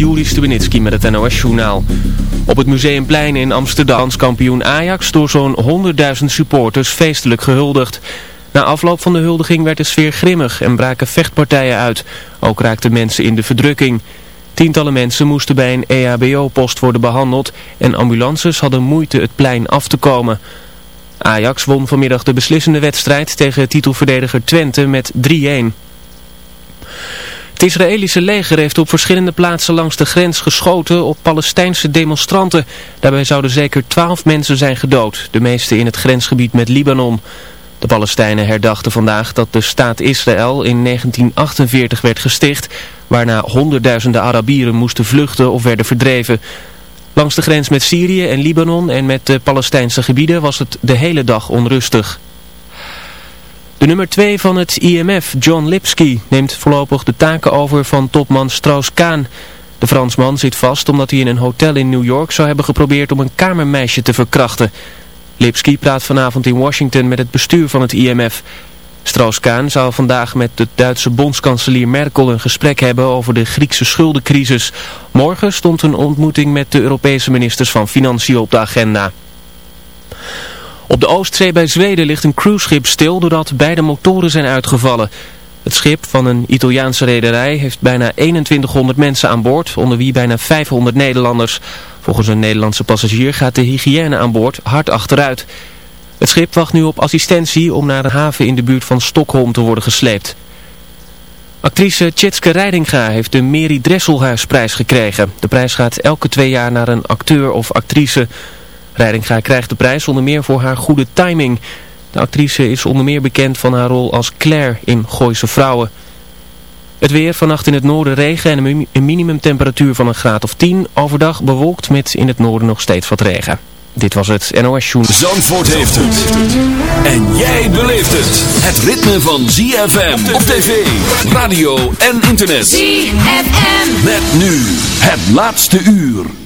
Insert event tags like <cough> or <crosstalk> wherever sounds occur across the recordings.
Juri Stubenitski met het NOS-journaal. Op het Museumplein in Amsterdam kampioen Ajax door zo'n 100.000 supporters feestelijk gehuldigd. Na afloop van de huldiging werd de sfeer grimmig en braken vechtpartijen uit. Ook raakten mensen in de verdrukking. Tientallen mensen moesten bij een EHBO-post worden behandeld en ambulances hadden moeite het plein af te komen. Ajax won vanmiddag de beslissende wedstrijd tegen titelverdediger Twente met 3-1. Het Israëlische leger heeft op verschillende plaatsen langs de grens geschoten op Palestijnse demonstranten. Daarbij zouden zeker twaalf mensen zijn gedood, de meeste in het grensgebied met Libanon. De Palestijnen herdachten vandaag dat de staat Israël in 1948 werd gesticht, waarna honderdduizenden Arabieren moesten vluchten of werden verdreven. Langs de grens met Syrië en Libanon en met de Palestijnse gebieden was het de hele dag onrustig. De nummer 2 van het IMF, John Lipsky, neemt voorlopig de taken over van topman Strauss-Kaan. De Fransman zit vast omdat hij in een hotel in New York zou hebben geprobeerd om een kamermeisje te verkrachten. Lipsky praat vanavond in Washington met het bestuur van het IMF. Strauss-Kaan zou vandaag met de Duitse bondskanselier Merkel een gesprek hebben over de Griekse schuldencrisis. Morgen stond een ontmoeting met de Europese ministers van Financiën op de agenda. Op de Oostzee bij Zweden ligt een cruiseschip stil doordat beide motoren zijn uitgevallen. Het schip van een Italiaanse rederij heeft bijna 2100 mensen aan boord, onder wie bijna 500 Nederlanders. Volgens een Nederlandse passagier gaat de hygiëne aan boord hard achteruit. Het schip wacht nu op assistentie om naar een haven in de buurt van Stockholm te worden gesleept. Actrice Tjitske Reidinga heeft de Meri Dresselhuisprijs gekregen. De prijs gaat elke twee jaar naar een acteur of actrice. Reidinga krijgt de prijs onder meer voor haar goede timing. De actrice is onder meer bekend van haar rol als Claire in Gooise Vrouwen. Het weer vannacht in het noorden regen en een minimumtemperatuur van een graad of 10. Overdag bewolkt met in het noorden nog steeds wat regen. Dit was het NOS Joen. Zandvoort heeft het. En jij beleeft het. Het ritme van ZFM op tv, radio en internet. ZFM. Met nu het laatste uur.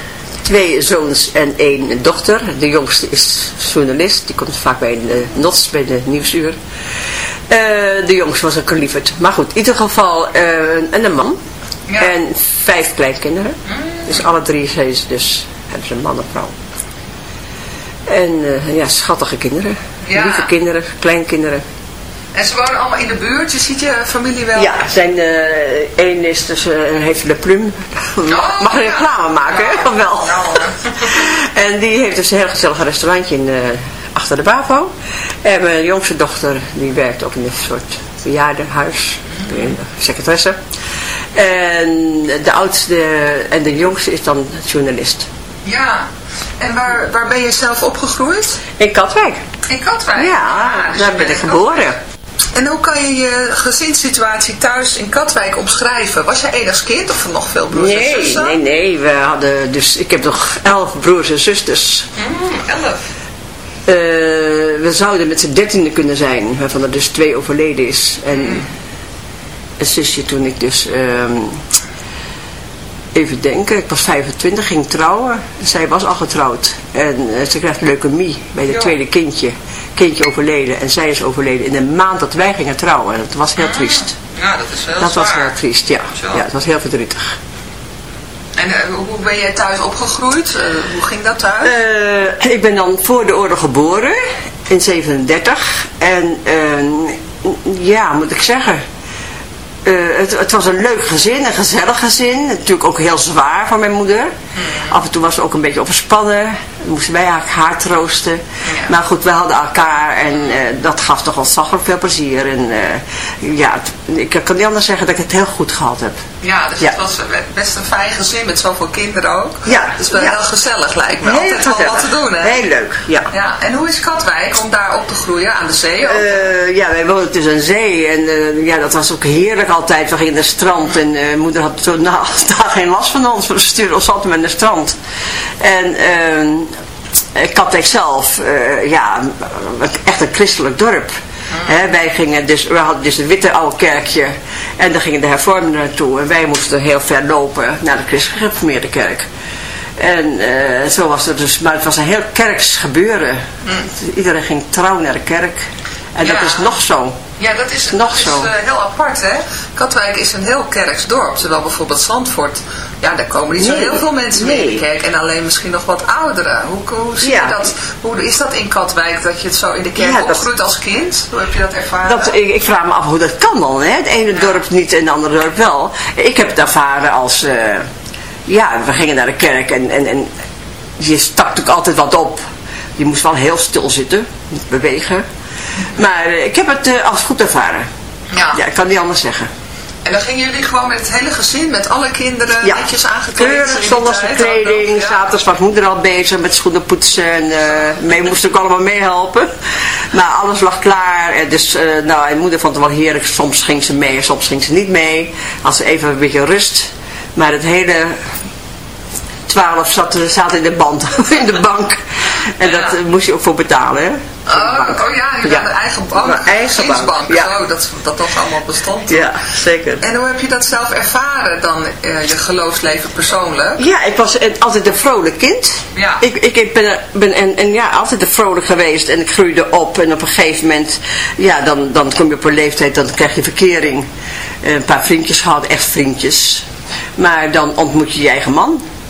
Twee zoons en één dochter. De jongste is journalist. Die komt vaak bij de NOTS, bij de Nieuwsuur. Eh, de jongste was een lieverd. Maar goed, in ieder geval uh, en een man. En vijf kleinkinderen. Mm. Dus alle drie zijn ze dus, hebben ze een man en vrouw. En uh, ja, schattige kinderen. Lieve kinderen, kleinkinderen. En ze wonen allemaal in de buurt, je ziet je familie wel? Ja, zijn, uh, één is dus, uh, heeft Le Plum. <laughs> Oh, Mag een reclame maken, ja. wel? <laughs> en die heeft dus een heel gezellig restaurantje in, uh, achter de BAVO. En mijn jongste dochter, die werkt ook in een soort bejaardenhuis, mm secretaresse. En de oudste en de jongste is dan journalist. Ja, en waar, waar ben je zelf opgegroeid? In Katwijk. In Katwijk? Ja, dus daar ben ik geboren. En hoe kan je je gezinssituatie thuis in Katwijk omschrijven? Was jij enigszins kind of nog veel broers nee, en zussen? Nee, nee, we hadden dus, ik heb nog elf broers en zusters. Mm, elf? Uh, we zouden met z'n dertiende kunnen zijn, waarvan er dus twee overleden is. En mm. een zusje toen ik dus, um, even denken, ik was 25, ging trouwen. Zij was al getrouwd. En uh, ze kreeg leukemie bij het tweede kindje kindje overleden en zij is overleden in de maand dat wij gingen trouwen. En dat was heel ah, triest. Ja, dat is heel Dat was heel triest, ja. Ja, het was heel verdrietig. En uh, hoe ben jij thuis opgegroeid? Uh, hoe ging dat thuis? Uh, ik ben dan voor de oorlog geboren, in 37. En ja, moet ik zeggen... Het, het, was een leuk gezin, een gezellig gezin. Natuurlijk ook heel zwaar voor mijn moeder. Hmm. Af en toe was ze ook een beetje overspannen. Moesten wij haar, haar troosten. Maar goed, we hadden elkaar en uh, dat gaf toch ontzaglijk veel plezier. En uh, ja, ik kan niet anders zeggen dat ik het heel goed gehad heb. Ja, dus het was best een fijn gezin met zoveel kinderen ook. Ja. Dus wel heel gezellig lijkt me. Heel Altijd wel wat te doen, hè? Heel leuk, ja. ja. En hoe is Katwijk om daar op te groeien aan de zee? ja, wij woonden tussen een zee en ja, dat was ook heerlijk altijd. We gingen naar het strand en uh, moeder had zo <laughs> nou, daar geen last van ons. We stuurden ons altijd naar het strand. En uh, Katwijk zelf, ja, echt een christelijk dorp. He, wij gingen dus, we hadden dus een witte oude kerkje en daar gingen de hervormden naartoe. En wij moesten heel ver lopen naar de christelijk gereformeerde kerk. En uh, zo was het dus, maar het was een heel kerks gebeuren. Mm. Iedereen ging trouw naar de kerk. En dat is nog zo. Ja, dat is, nog zo. is uh, heel apart, hè. Katwijk is een heel kerks dorp. Terwijl bijvoorbeeld Zandvoort, ja, daar komen niet zo heel veel mensen nee. mee in de kerk. En alleen misschien nog wat ouderen. Hoe, hoe zie je dat? Hoe is dat in Katwijk, dat je het zo in de kerk ja, opgroeit als kind? Hoe heb je dat ervaren? Dat, ik, ik, vraag me af hoe dat kan dan, hè. Het ene dorp niet en het andere dorp wel. Ik heb het ervaren als... Uh, ja, we gingen naar de kerk en, en, en je stak natuurlijk altijd wat op. Je moest wel heel stil zitten, niet bewegen. Maar eh, ik heb het uh, als goed ervaren. Ja. ja, ik kan niet anders zeggen. En dan gingen jullie gewoon met het hele gezin, met alle kinderen, ja. netjes aangekleed? Keurig, zondagse kleding. Ja. Zaterdags was moeder al bezig met schoenen poetsen. En uh, mee moest ook allemaal meehelpen. Maar alles lag klaar. En dus, uh, nou, en moeder vond het wel heerlijk. Soms ging ze mee, soms ging ze niet mee. Als ze even een beetje rust. Maar het hele 12 zat, zat in de band, <laughs> in de bank. En dat moest je ook voor betalen, hè? Oh, oh ja, je ja. een eigen bank. Een eigen bank. Ja. Oh, dat, dat toch allemaal bestond. Ja, zeker. En hoe heb je dat zelf ervaren dan, uh, je geloofsleven persoonlijk? Ja, ik was altijd een vrolijk kind. Ja. Ik, ik ben, ben en, en ja, altijd een vrolijk geweest en ik groeide op. En op een gegeven moment, ja, dan, dan kom je op een leeftijd, dan krijg je verkering. Een paar vriendjes gehad, echt vriendjes. Maar dan ontmoet je je eigen man.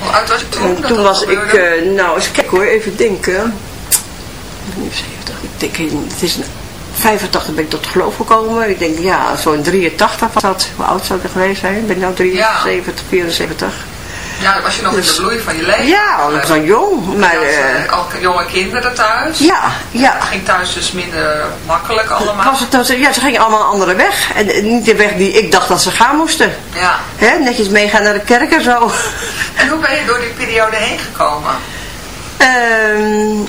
Hoe oud was je toen? En toen was ik, uh, nou eens kijken hoor, even denken. 70, ik denk, het is 85 ben ik tot geloof gekomen. Ik denk, ja, zo'n 83 was dat. Hoe oud zou ik geweest zijn? Ik ben nu 73, 74. Ja, was je nog in de bloei van je leven? Ja, ik was nog jong. Maar, uh, ook jonge kinderen thuis? Ja, ja. Het ging thuis dus minder makkelijk allemaal? Was het, ja, ze gingen allemaal een andere weg. En niet de weg die ik dacht dat ze gaan moesten. Ja. Hè, netjes meegaan naar de kerk en zo. En hoe ben je door die periode heen gekomen? Um,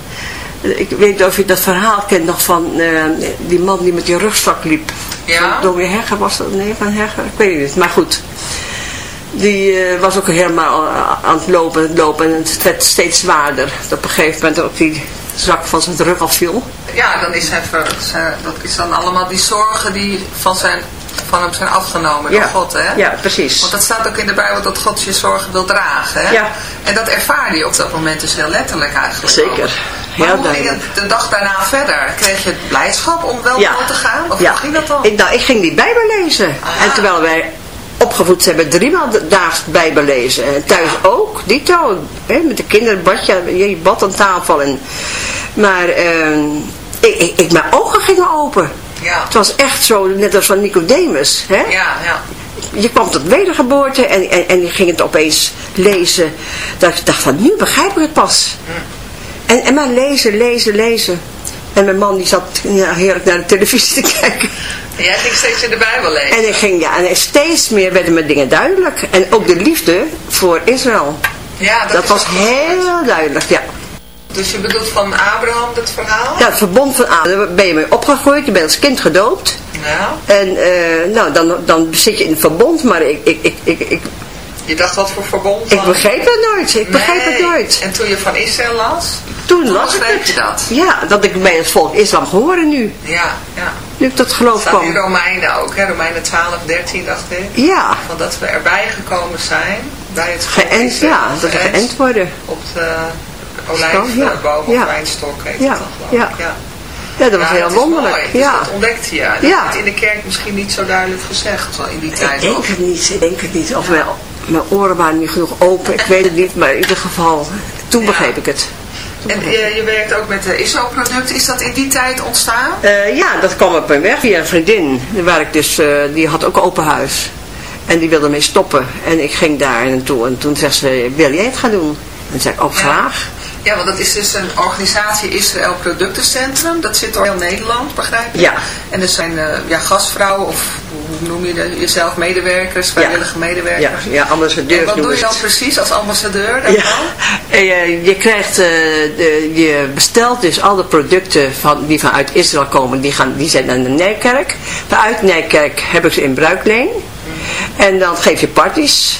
Ik weet niet of je dat verhaal kent nog van uh, die man die met die rugzak liep. Ja. Door Hegger was dat? Nee, van Hegger? Ik weet het niet. Maar goed. Die uh, was ook helemaal aan het lopen, het lopen en het werd steeds zwaarder. Dat op een gegeven moment ook die zak van zijn rug afviel. Ja, dan is hij ver, dat is dan allemaal die zorgen die van, zijn, van hem zijn afgenomen ja. door God, hè? Ja, precies. Want dat staat ook in de Bijbel dat God je zorgen wil dragen, hè? Ja. En dat ervaarde je op dat moment dus heel letterlijk eigenlijk. Zeker. Ook. Maar hoe ging het de dag daarna verder? Kreeg je blijdschap om wel Ja. door te gaan? Of ja. hoe ging dat dan? Ik, nou, ik ging die Bijbel lezen. Aha. En terwijl wij opgevoed zijn met driemaal daags Bijbel lezen. En thuis ook, dito. Hè, met de kinderen bad je, je bad aan tafel. En, maar ehm, ik, ik, ik, mijn ogen gingen open. Ja. Het was echt zo, net als van Nicodemus. Hè? Ja, ja. Je kwam tot wedergeboorte en, en, en je ging het opeens lezen. Dat ik dacht van, nu begrijp ik het pas. En, en maar lezen, lezen, lezen. En mijn man die zat ja, heerlijk naar de televisie te <laughs> kijken. En jij ging steeds in de Bijbel lezen. En ik ging, ja, en steeds meer werden me dingen duidelijk. En ook de liefde voor Israël. ja, Dat was heel duidelijk, ja. Dus je bedoelt van Abraham dat verhaal? Ja, het verbond van Adam, daar ben je mee opgegroeid, je bent als kind gedoopt. Ja. En eh, nou, dan, dan zit je in het verbond, maar ik, ik, ik, ik, ik, Je dacht wat voor verbond ik begreep het nooit. Ik begreep het Nee. nooit. En toen je van Israël las? Toen las ik het. dat? Ja, dat ik bij het volk islam gehoorde nu. Ja, ja. Nu ik tot geloof staat in kwam. Romeinen ook, hè? Romeinen 12, 13 dacht ik. Ja, Van dat we erbij gekomen zijn, bij het volk geënt, ja, dat we geënt worden. Op de Stam, ja. olijfboom of wijnstok heet Ja, dan ik. ja. Ja. Ja, dat was Ja, heel wonderlijk. Dus ja. dat ontdekte je. Dat Ja. werd in de kerk misschien niet zo duidelijk gezegd in die Ik tijd. denk of? het niet, ik denk het niet. Of mijn, mijn oren waren niet genoeg open, ik weet het niet. Maar in ieder geval, toen begreep ik het. Toen En begreep ik je, je werkt ook met de ISO-producten. Is dat in die tijd ontstaan? Eh, ja, dat kwam op mijn weg via een vriendin. Waar ik dus, eh, die had ook open huis. En die wilde mee stoppen. En ik ging daar naartoe. En toen zegt ze, wil jij het gaan doen? En zei ik, ook graag. Ja, want dat is dus een organisatie Israël Productencentrum. Dat zit door heel Nederland, begrijp je? Ja. En er zijn eh, ja, gastvrouwen of hoe noem je dat, jezelf medewerkers, vrijwillige Ja, medewerkers. ja ambassadeur En wat doe je dan precies als ambassadeur Ja, daarvan? <laughs> en, eh, je krijgt, eh, de, je bestelt dus alle producten van, die vanuit Israël komen, die, gaan, die zijn naar de Nijkerk. Vanuit Nijkerk heb ik ze in bruikleen. En dan geef je parties.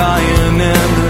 lying in the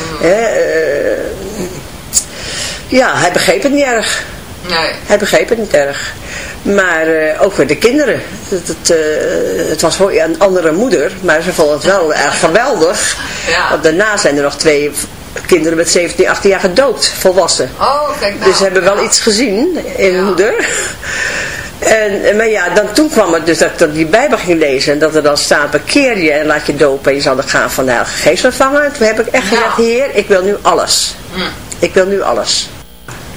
Mm ja, hij begreep het niet erg. Nee. Hij begreep het niet erg. Maar uh, ook voor de kinderen. Het, het, uh, het was voor een andere moeder, maar ze vonden het wel erg geweldig. Ja. Want daarna zijn er nog twee kinderen met 17, 18 jaar gedoopt, volwassen. Oh, kijk nou. Dus ze hebben wel iets gezien in ja. moeder. En, maar ja, dan, toen kwam het dus dat ik die Bijbel ging lezen. En dat er dan staat, bekeer je en laat je dopen. En je zal er gaan van de Heilige Geest ontvangen. Toen heb ik echt gezegd, Heer, ik wil nu alles. Hm. Ik wil nu alles.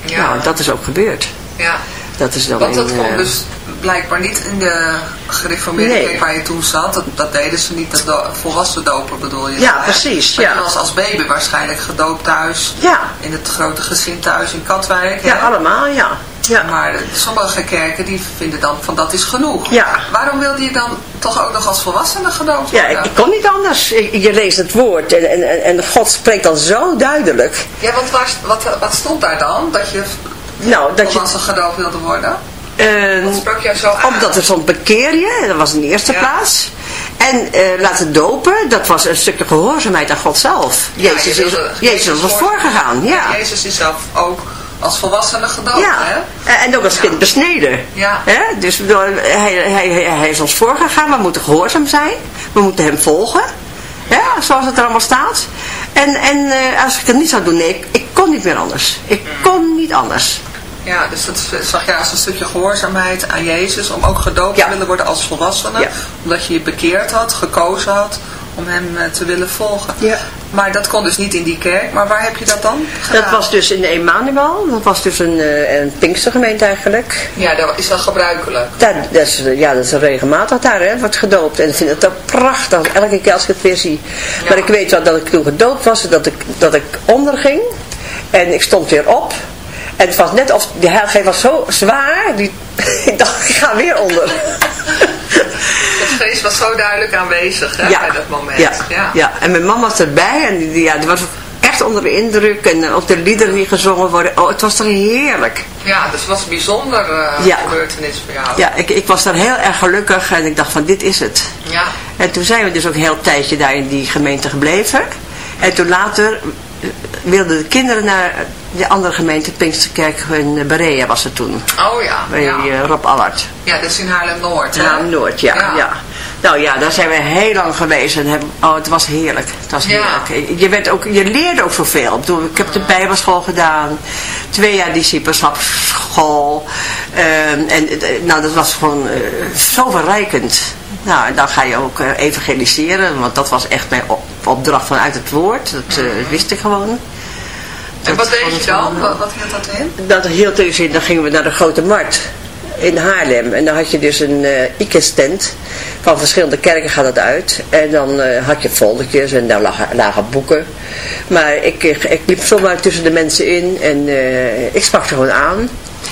Ja. Nou, dat is ook gebeurd. Ja. Dat is dan Want dat komt dus blijkbaar niet in de gereformeerde nee. kerk waar je toen zat. Dat, dat deden ze niet, dat volwassen dopen bedoel je? Ja, precies. Maar ja. je was als baby waarschijnlijk gedoopt thuis. Ja. In het grote gezin thuis in Katwijk. Ja, allemaal, ja. ja. Maar sommige kerken die vinden dan van dat is genoeg. Ja. Waarom wilde je dan toch ook nog als volwassene gedoopt worden? Ja, ik, kon niet anders. Je leest het woord en, en, en God spreekt dan zo duidelijk. Ja, want waar, wat, wat stond daar dan? Dat je nou, dat volwassen je... gedoopt wilde worden? Uh, Wat sprak jou zo aan? Omdat er stond bekeer je, dat was in de eerste plaats. En uh, laten dopen, dat was een stukje gehoorzaamheid aan God zelf. Jezus, is, Jezus, Jezus was voorgegaan. Ja. ja. Jezus is zelf ook als volwassene gedoopt. Ja, hè? en ook als kind besneden. Ja. Hè? Dus hij, hij, hij, is ons voorgegaan, we moeten gehoorzaam zijn. We moeten hem volgen. Ja, zoals het er allemaal staat. En, en uh, als ik het niet zou doen, nee, ik, ik kon niet meer anders. Ik kon niet anders. Ja, dus dat zag je als een stukje gehoorzaamheid aan Jezus, om ook gedoopt te willen worden als volwassene. Omdat je je bekeerd had, gekozen had om hem eh, te willen volgen. Ja. Maar dat kon dus niet in die kerk. Maar waar heb je dat dan gedaan? Dat was dus in de Emanuel. Dat was dus een, eh, een Pinkstergemeente eigenlijk. Ja, dat is dat gebruikelijk? Dat, dat is, ja, dat is regelmatig daar, hè, wordt gedoopt. En ik vind het ook prachtig, elke keer als ik het weer zie. Maar ik weet wel dat ik toen gedoopt was, dat ik, dat ik onderging. En ik stond weer op. En het was net of de heilige was zo zwaar. Die, <laughs> ik dacht, ik ga weer onder. Het geest was zo duidelijk aanwezig hè, bij dat moment. Ja, ja. ja. en mijn mama was erbij. En die, ja, die was echt onder de indruk. En ook de liederen die gezongen worden. Oh, het was toch heerlijk. Ja, dus het was een bijzonder uh, ja. gebeurtenis voor jou. Ja, ik, ik was daar heel erg gelukkig. En ik dacht van, dit is het. Ja. En toen zijn we dus ook een heel tijdje daar in die gemeente gebleven. En toen later wilden de kinderen naar de andere gemeente, Pinksterkerk in Berea was het toen. Oh ja. Bij ja. Eh, Rob Allard. Ja, dat is in Haarlem-Noord. Haarlem-Noord, ja, ja, Nou ja, daar zijn we heel lang geweest en hebben, oh, het was heerlijk. Het was heerlijk. Je, werd ook, je leerde ook zoveel. Ik heb de bijbelschool gedaan, twee jaar discipelschapsschool. Uh, en nou, dat was gewoon uh, zo verrijkend. Nou, en dan ga je ook uh, evangeliseren, want dat was echt mijn opdracht vanuit het woord. Dat uh, wist ik gewoon. En wat deed je dan? Wat, hield dat in? Dat hield dus in, dan gingen we naar de Grote Markt in Haarlem. En dan had je dus een uh, IKES-tent. Van verschillende kerken gaat het uit. En dan uh, had je foldertjes en daar lagen, lagen boeken. Maar ik, ik, ik, liep zomaar tussen de mensen in en uh, ik sprak ze gewoon aan.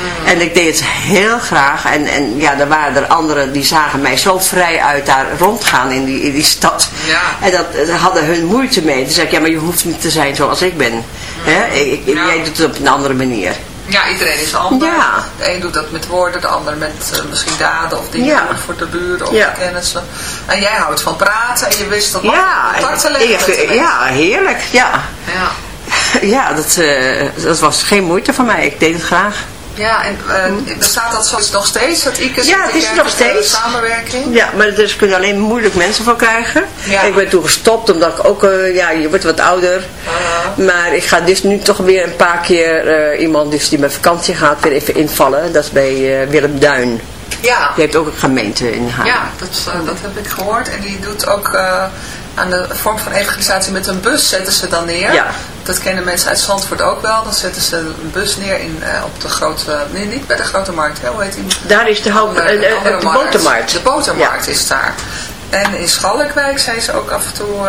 Mm. En ik deed het heel graag. En, en ja, er waren er anderen die zagen mij zo vrij uit daar rondgaan in die, in die stad. Ja. En dat, hadden hun moeite mee. Toen zei ik, ja, maar je hoeft niet te zijn zoals ik ben. Mm. Ik, Jij doet het op een andere manier. Ja, iedereen is anders. Ja. De een doet dat met woorden, de ander met uh, misschien daden of dingen ja. voor de buren of ja. de kennissen. En jij houdt van praten en je wist dat ja, te leggen. Ja, heerlijk. Ja, ja. <laughs> ja dat, uh, dat was geen moeite voor mij. Ik deed het graag. Ja, en uh, bestaat dat zoals nog steeds, dat ICUS Ja, het is nog steeds. samenwerking? Ja, maar er kunnen alleen moeilijk mensen van krijgen. Ja. Ik ben toen gestopt, omdat ik ook, uh, ja, je wordt wat ouder. Maar ik ga dus nu toch weer een paar keer uh, iemand dus die met vakantie gaat weer even invallen. Dat is bij Willem Duin. Ja. Die heeft ook een gemeente in haar. Ja, dat, dat heb ik gehoord. En die doet ook aan de vorm van evangelisatie met een bus zetten ze dan neer. Ja. Dat kennen mensen uit Zandvoort ook wel. Dan zetten ze een bus neer in, uh, op de grote... Nee, niet bij de grote markt. Hè? Hoe heet die? Daar is de, hoop, uh, de, de, de botermarkt. De botermarkt ja. is daar. En in Schalkwijk zijn ze ook af en toe...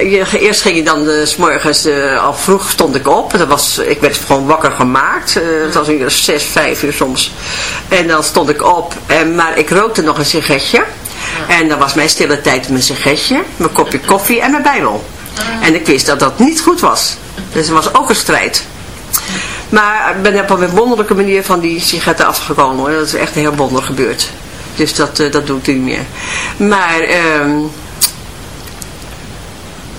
ehm eerst ging je dan uh, s morgens, uh, al vroeg stond ik op. Dat was, ik werd gewoon wakker gemaakt. Uh, het was een zes, vijf uur soms. En dan stond ik op. En, maar ik rookte nog een sigaretje. En dan was mijn stille tijd mijn sigaretje, mijn kopje koffie en mijn bijbel. En ik wist dat dat niet goed was. Dus er was ook een strijd. Maar ik ben op een wonderlijke manier van die sigaretten afgekomen. Hoor. Dat is echt heel wonder gebeurd. Dus dat, dat doe ik niet meer. Maar... ehm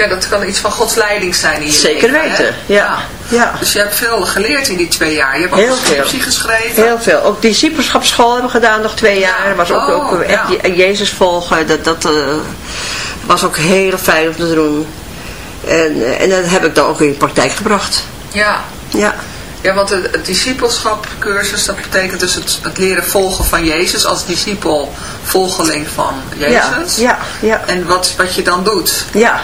Ja, dat kan iets van Gods leiding zijn je Zeker leven, weten, ja. ja. Dus je hebt veel geleerd in die twee jaar. Je hebt Heel ook een scriptie geschreven. Heel veel. Ook discipelschapsschool hebben we gedaan nog twee jaar. Ja. was ook, oh, ook echt ja. Jezus volgen. Dat, dat uh, was ook heel fijn om te doen. En, en dat heb ik dan ook in de praktijk gebracht. Ja. Ja. Ja, want het, het discipelschapcursus, dat betekent dus het, het, leren volgen van Jezus als discipel, volgeling van Jezus. Ja, ja, ja. En wat, wat je dan doet. Ja.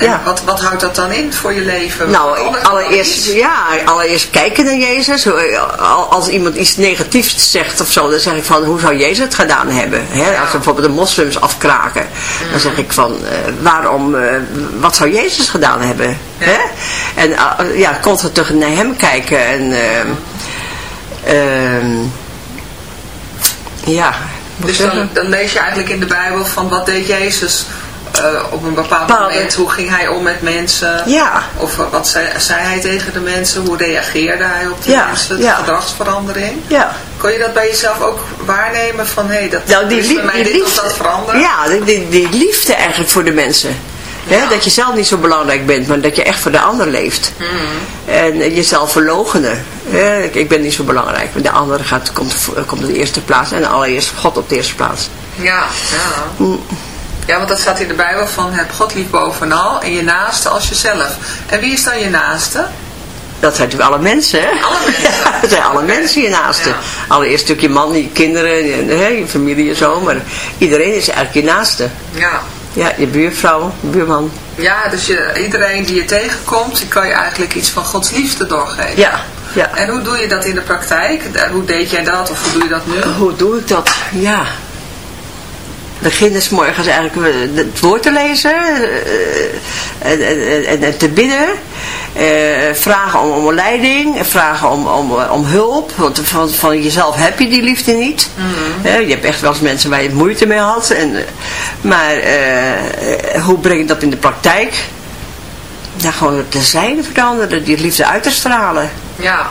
Ja. wat, wat houdt dat dan in voor je leven? Nou, allereerst, ja, allereerst kijken naar Jezus. Als iemand iets negatiefs zegt of zo, dan zeg ik van, hoe zou Jezus het gedaan hebben? Ja. Als we bijvoorbeeld de moslims afkraken, mm. dan zeg ik van, uh, waarom, uh, wat zou Jezus gedaan hebben? Ja. En uh, ja, constant terug naar hem kijken en... ja, dus dan, dan, lees je eigenlijk in de Bijbel van wat deed Jezus uh, op een bepaald Bepaalde. moment. Hoe ging hij om met mensen? Ja. Of wat zei, zei, hij tegen de mensen? Hoe reageerde hij op de ja. mensen? De ja. gedragsverandering? Ja. Kon je dat bij jezelf ook waarnemen? Van hé, hey, dat nou, die is bij mij die dit liefde, of dat veranderen? Ja, die, die, die liefde eigenlijk voor de mensen. He, dat je zelf niet zo belangrijk bent, maar dat je echt voor de ander leeft. Mm. En jezelf verlogenen. He, ik, ik, ben niet zo belangrijk. De andere gaat, komt, komt op de eerste plaats en allereerst God op de eerste plaats. Ja, ja. Mm. Ja, want dat staat in de Bijbel van heb God lief bovenal en je naaste als jezelf. En wie is dan je naaste? Dat zijn natuurlijk alle mensen, hè? Alle mensen. <laughs> Ja, dat zijn alle mensen je naaste. Ja. Allereerst natuurlijk je man, je kinderen, je, je familie en zo. Maar iedereen is eigenlijk je naaste. Ja. Ja, je buurvrouw, je buurman. Ja, dus je, iedereen die je tegenkomt, die kan je eigenlijk iets van Gods liefde doorgeven. Ja, ja. En hoe doe je dat in de praktijk? Hoe deed jij dat of hoe doe je dat nu? Hoe doe ik dat? Ja. Beginnen s morgens eigenlijk het woord te lezen en, en, en, te bidden. vragen om, om leiding, vragen om, om, om hulp, want van, van jezelf heb je die liefde niet. Mhm. je hebt echt wel eens mensen waar je moeite mee had. En, maar hoe breng je dat in de praktijk? Ja, gewoon te zijn veranderen, die liefde uit te stralen. Ja,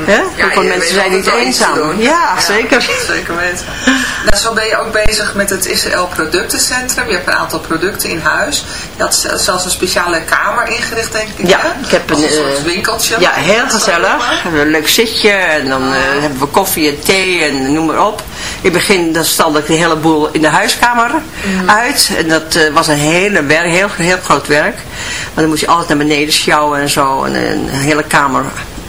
Hè? Ja, mensen zijn niet eenzaam. Ja, zeker. <laughs> Zeker weten. Nou, zo ben je ook bezig met het Israël Productencentrum. Je hebt een aantal producten in huis. Je had zelfs een speciale kamer ingericht, denk ik. Ja, ik heb een, een soort eh, winkeltje. Ja, heel gezellig. We hebben een leuk zitje en dan uh, hebben we koffie en thee en noem maar op. In het begin dan stalde ik de hele boel in de huiskamer mm. uit. En dat uh, was een hele werk, heel, heel groot werk. Maar dan moest je altijd naar beneden sjouwen en zo. En een hele kamer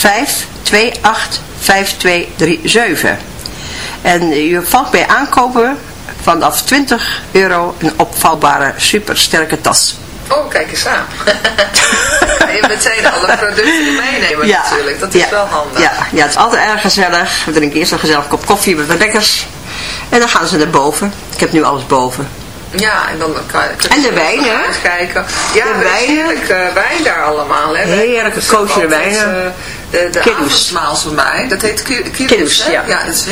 528 5237. En u valt bij aankopen vanaf 20 euro een opvouwbare supersterke tas. Oh, kijk eens aan. <laughs> je meteen alle producten meenemen ja, natuurlijk. Dat is wel handig. Ja, ja, het is altijd erg gezellig. We drinken eerst een gezellig kop koffie met wat lekkers. En dan gaan ze naar boven. Ik heb nu alles boven. Ja, en dan kan je... En de wijn, hè? Kijken. Ja, de wijn. heerlijke wijn daar allemaal, hè? Heerlijke koosje wijnen. De, de avondmaal van mij. Dat heet kiddoes, ja. ja is.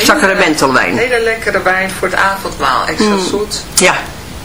Een hele lekkere wijn voor het avondmaal. Extra mm. zoet. Ja.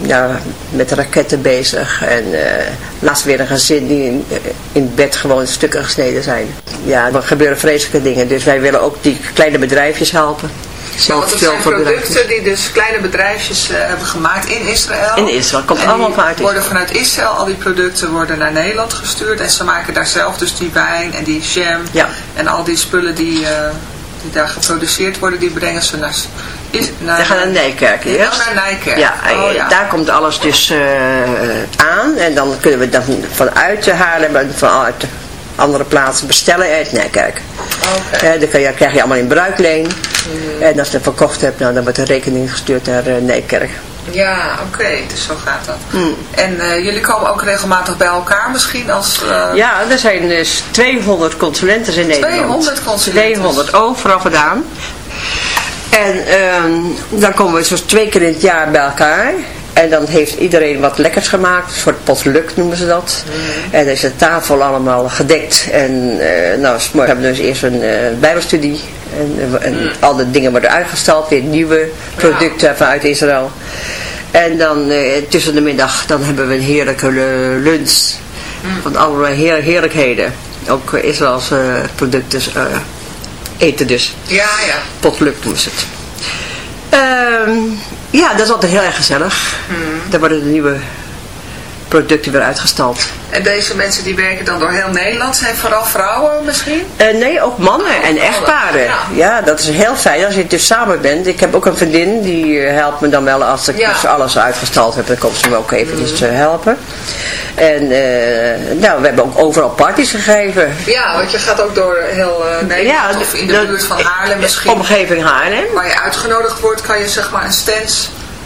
ja, met raketten bezig. En uh, laatst weer een gezin die in, in bed gewoon stukken gesneden zijn. Ja, er gebeuren vreselijke dingen. Dus wij willen ook die kleine bedrijfjes helpen. Zelf, Want het zijn producten die dus kleine bedrijfjes uh, hebben gemaakt in Israël. In Israël, komt en allemaal vanuit worden vanuit Israël, al die producten worden naar Nederland gestuurd. En ze maken daar zelf dus die wijn en die jam ja. en al die spullen die, uh, die daar geproduceerd worden, die brengen ze naar is, naar, gaan naar Nijkerk eerst. naar Nijkerk. Ja, oh, ja, daar komt alles dus uh, aan. En dan kunnen we dan vanuit Haarlem en vanuit andere plaatsen bestellen uit Nijkerk. Okay. Uh, dan kan je, krijg je allemaal in bruikleen. Mm. En als je het verkocht hebt, nou, dan wordt de rekening gestuurd naar uh, Nijkerk. Ja, oké, dus zo gaat dat. Mm. En uh, jullie komen ook regelmatig bij elkaar misschien als... Uh... Ja, er zijn dus 200 consulenten in Nederland. 200 consulenten? 200, overal vandaan. En ehm, dan komen we zo twee keer in het jaar bij elkaar. En dan heeft iedereen wat lekkers gemaakt. Een soort potluck noemen ze dat. Mm. En dan is de tafel allemaal gedekt. En uh, nou, morgen hebben we dus eerst een uh, bijbelstudie. En, en mm. al de dingen worden uitgestald. Weer nieuwe producten vanuit Israël. En dan uh, tussen de middag dan hebben we een heerlijke lunch. Mm. Van allerlei heer heerlijkheden. ook Israëlse producten eten dus. Ja, ja. Potluck doen ze het. Ehm, ja, dat is altijd heel erg gezellig. Mm. Daar worden de nieuwe producten weer uitgestald. En deze mensen die werken dan door heel Nederland, zijn vooral vrouwen misschien? Uh, nee, ook mannen en echtparen. Ja. ja. dat is heel fijn als je dus samen bent. Ik heb ook een vriendin, die eh, helpt me dan wel als ik dus alles uitgestald heb. Dan komt ze me ook eventjes mm. helpen. En uh, nou, we hebben ook overal parties gegeven. Ja, want je gaat ook door heel Nederland ja, of in de, buurt van Haarlem misschien. Omgeving Haarlem. Waar je uitgenodigd wordt, kan je zeg maar een stand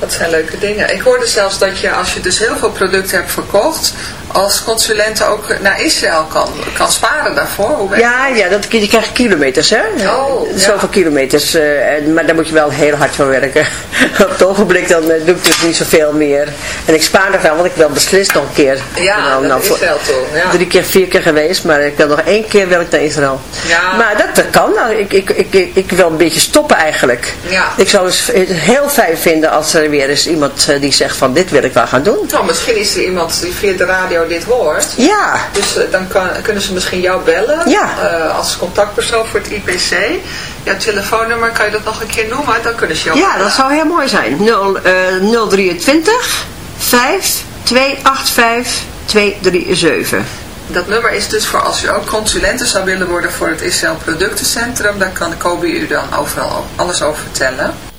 Dat zijn leuke dingen. Ik hoorde zelfs dat je, als je dus heel veel producten hebt verkocht, als consulent ook naar Israël kan, kan sparen daarvoor? Hoe ja, ja dat, je krijgt kilometers, hè? Oh, Zoveel kilometers. Uh, maar daar moet je wel heel hard voor werken. <laughs> Op het ogenblik dan uh, doe ik dus niet zoveel meer. En ik spaar er wel, want ik wil beslist nog een keer. Ja, nou, nou, Israël toch. Ja. Drie keer, vier keer geweest, maar ik wil nog één keer wil ik naar Israël. Ja. Maar dat, dat kan. Nou, ik, ik, ik, ik, wil een beetje stoppen eigenlijk. Ja. Ik zou het heel fijn vinden als er weer eens iemand uh, die zegt van dit wil ik wel gaan doen. Nou, misschien is er iemand die via de radio dit hoort. Ja. Dus uh, dan kan, kunnen ze misschien jou bellen. Ja. Uh, als contactpersoon voor het IPC. Jouw telefoonnummer, kan je dat nog een keer noemen? Dan kunnen ze jou Ja, dat zou heel mooi zijn. 0, 023 5 285 237. Dat nummer is dus voor als u ook consulenten zou willen worden voor het Israël Productencentrum. Dan kan Kobe u dan overal alles over vertellen.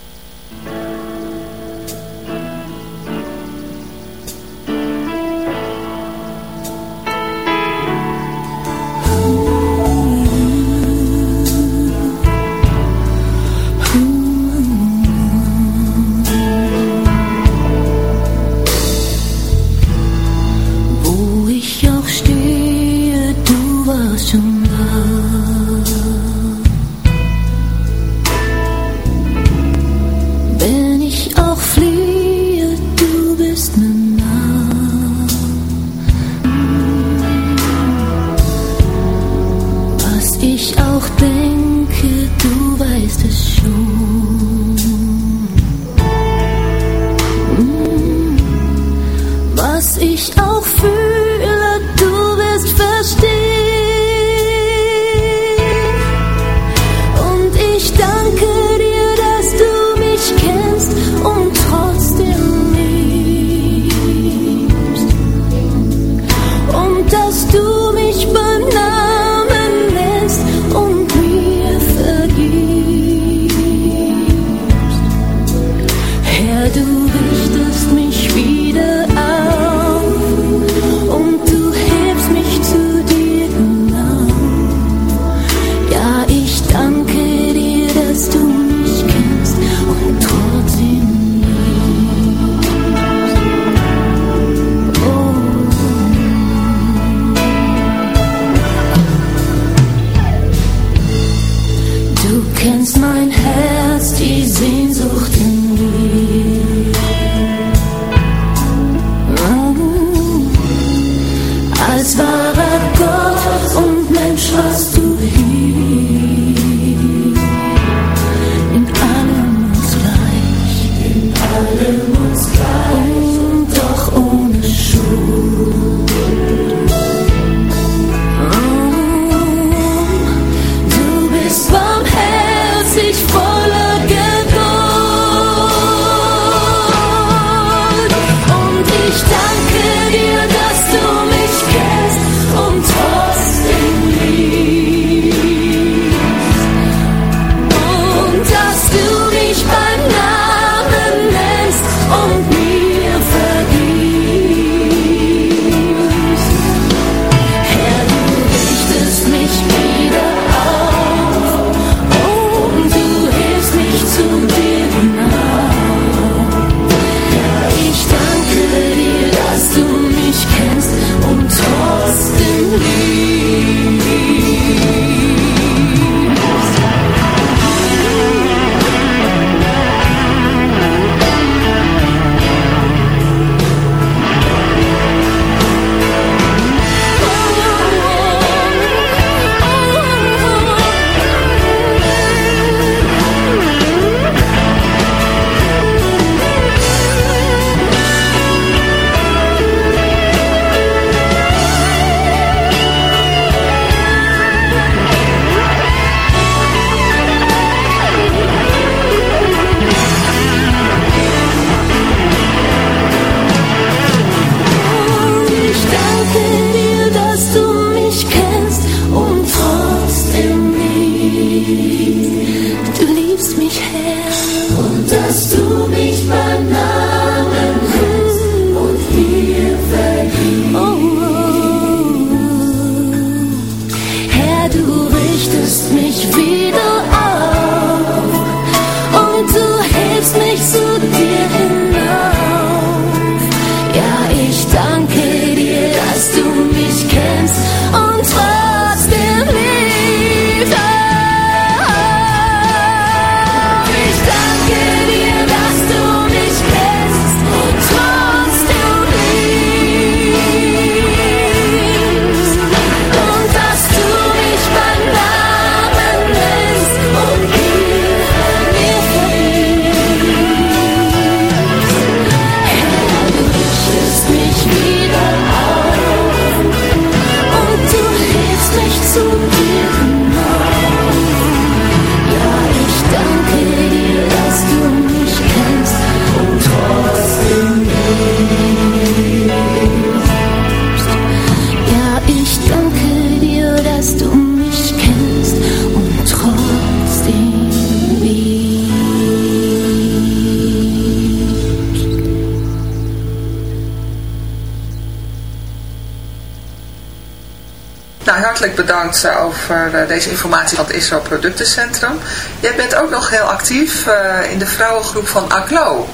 Hartelijk bedankt over deze informatie van het Israël Productencentrum. Jij bent ook nog heel actief in de vrouwengroep van ACLO.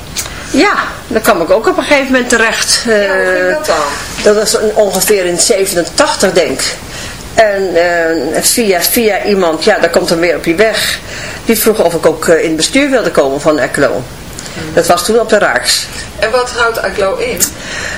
Ja, daar kwam ik ook op een gegeven moment terecht. Ja, hoe ging dat dan? Dat was ongeveer in 87, denk ik. En uh, via, via iemand, ja, daar komt dan weer op je weg. Die vroeg of ik ook in het bestuur wilde komen van ACLO. Dat was toen op de Raaks. En wat houdt ACLO in?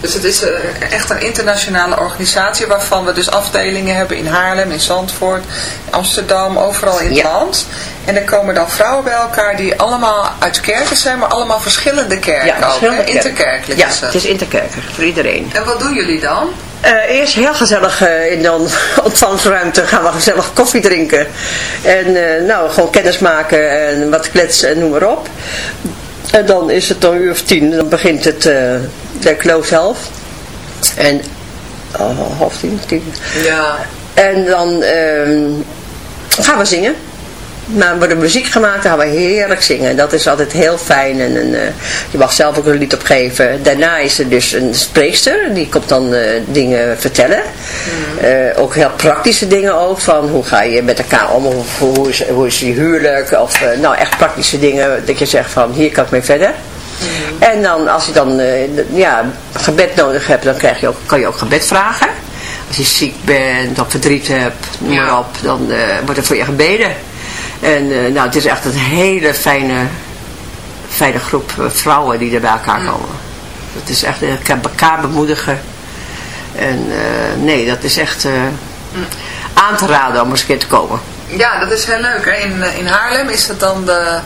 Dus het is uh, echt een internationale organisatie waarvan we dus afdelingen hebben in Haarlem, in Zandvoort, Amsterdam, overal in het Ja. land. En er komen dan vrouwen bij elkaar die allemaal uit kerken zijn, maar allemaal verschillende kerken ook. verschillende hè? Interkerkelijk Ja, is het. het is interkerker voor iedereen. En wat doen jullie dan? Eh, eerst heel gezellig eh, in de on- <laughs> ontvangstruimte gaan we gezellig koffie drinken. En eh, nou, gewoon kennis maken en wat kletsen en noem maar op. En dan is het dan een uur of tien. Dan begint het de close zelf. En oh, half tien, tien. Ja. En dan ehm, gaan we zingen. Er wordt muziek gemaakt, dan gaan we heerlijk zingen. Dat is altijd heel fijn. En, en, eh, je mag zelf ook een lied opgeven. Daarna is er dus een spreekster. Die komt dan eh, dingen vertellen. Eh, ook heel praktische dingen ook. Van hoe ga je met elkaar om? Of hoe is, hoe is je huwelijk? Of nou echt praktische dingen. Dat je zegt van hier kan ik mee verder. En dan als je dan eh, ja, gebed nodig hebt. Dan krijg je ook, kan je ook gebed vragen. Als je ziek bent of verdriet hebt. Noem maar Ja. op. Dan eh, wordt er voor je gebeden. En eh, nou, het is echt een hele fijne, fijne groep vrouwen die er bij elkaar komen. Het is echt elkaar bemoedigen. En nee, dat is echt eh, aan te raden om eens een keer te komen. Ja, dat is heel leuk. Hè? In, in Haarlem is het dan de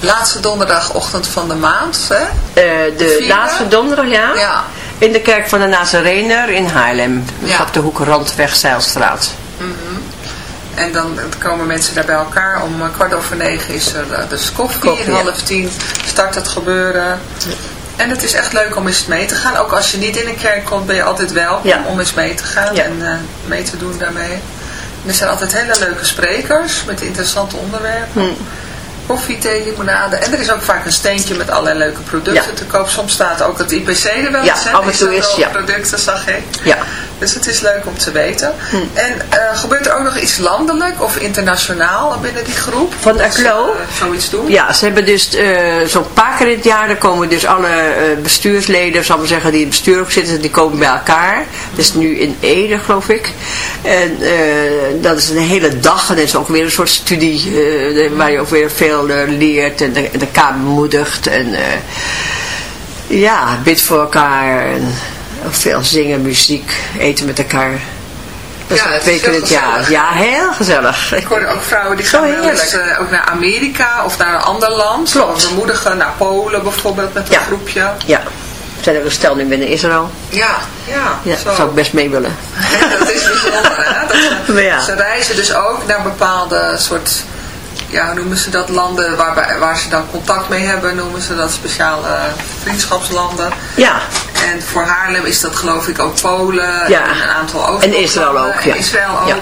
laatste donderdagochtend van de maand. Hè? Eh, de laatste donderdag, ja. Ja. In de kerk van de Nazarener in Haarlem. Dus Ja. op de hoek Randweg Zeilstraat. En dan komen mensen daar bij elkaar. Om eh, kwart over negen is er eh, dus koffie. Koffie, en ja. half tien start het gebeuren. En het is echt leuk om eens mee te gaan. Ook als je niet in een kerk komt, ben je altijd welkom Ja. om eens mee te gaan en mee te doen daarmee. En er zijn altijd hele leuke sprekers met interessante onderwerpen. Hm. Koffie, thee, limonade. En er is ook vaak een steentje met allerlei leuke producten Ja. te koop. Soms staat ook het IPC er wel Ja, eens. hè? af en toe is, ja. producten, zag ik. Ja. Dus het is leuk om te weten. Hm. En eh, gebeurt er ook nog iets landelijk of internationaal binnen die groep? Van ze, ACLO? eh, zoiets doen? Ja, ze hebben dus eh, zo'n paar keer in het jaar, dan komen dus alle bestuursleden, zal ik zeggen, die in het bestuur ook zitten, die komen bij elkaar. Dat is nu in Ede, geloof ik. En dat is een hele dag en dat is ook weer een soort studie waar je ook weer veel leert en de, de elkaar bemoedigt. En ja, bid voor elkaar en veel zingen, muziek, eten met elkaar. Dat Ja, het is het jaar. gezellig. Ja, heel gezellig. Ik hoorde ook vrouwen die gaan wel eens ook naar Amerika of naar een ander land. Klopt. Of bemoedigen naar Polen bijvoorbeeld met een Ja. groepje. Ja, zijn er een stel nu binnen Israël. Ja, ja. Ja, zo. zou ik best mee willen. Ja, dat is bijzonder, hè? Dat ze, <laughs> ja. ze reizen dus ook naar bepaalde soort, ja, hoe noemen ze dat, landen waarbij, waar ze dan contact mee hebben, noemen ze dat speciale vriendschapslanden. Ja, En voor Haarlem is dat geloof ik ook Polen Ja. en een aantal ook. En Israël ook, ja. En Israël ook. Ja.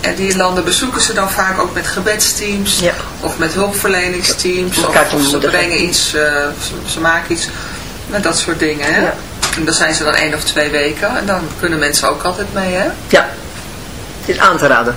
En die landen bezoeken ze dan vaak ook met gebedsteams Ja. of met hulpverleningsteams. Of, ze brengen iets, eh, ze, ze maken iets met dat soort dingen. Hè? Ja. En dan zijn ze dan één of twee weken en dan kunnen mensen ook altijd mee. Hè? ja. Het is aan te raden.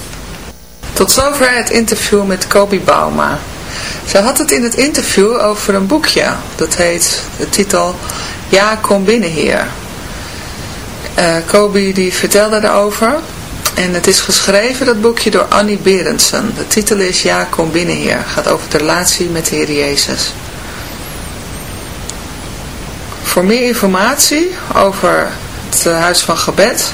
Tot zover het interview met Kobi Bauma. Ze had het in het interview over een boekje. Dat heet de titel Ja, kom binnen hier. Eh Kobi die vertelde daarover. En het is geschreven, dat boekje, door Annie Berendsen. De titel is Ja, kom binnen Heer. gaat over de relatie met de Heer Jezus. Voor meer informatie over het eh, Huis van Gebed